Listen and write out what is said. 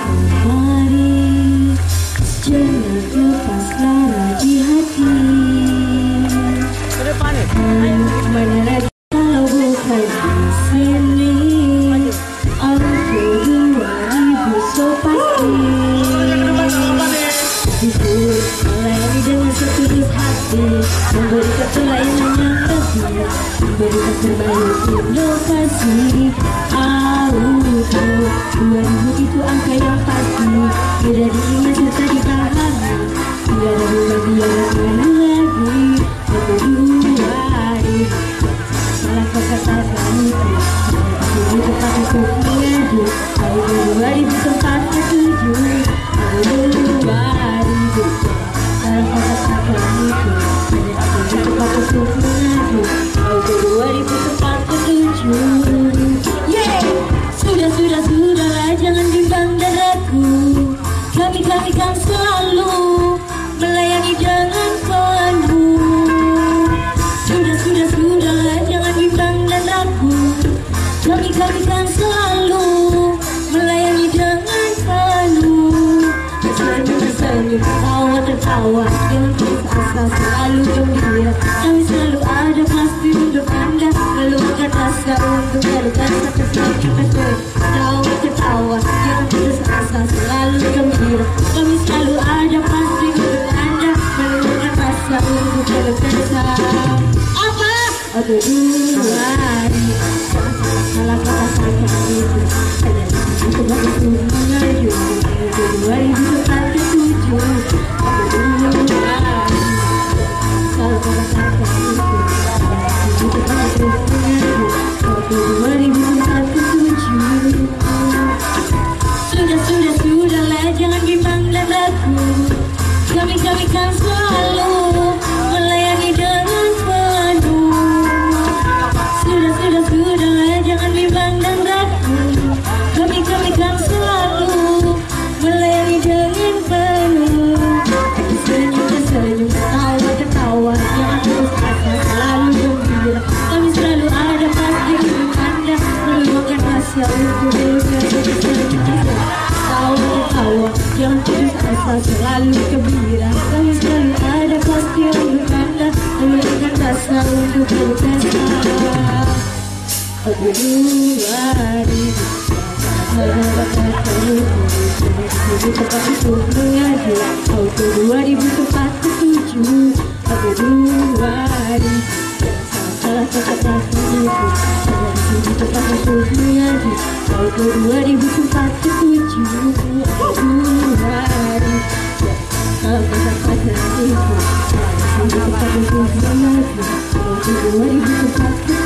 Mari jangan lepaskan lagi hati Menyeret Aku dua ribu so pasti dengan hati yang lebih Kami, kami kan selalu Melayani dengan tersenyum Tawa, tertawa asa Selalu gembira. Kami selalu ada Pasti untuk anda. Meluangkan asa Untuk Tawa, tertawa asa Selalu gembira. Kami selalu ada Pasti untuk anda. Meluangkan asa Untuk? Aku Thank you. Ketawa, jangan putus asa Selalu gembira selalu ada untuk What do you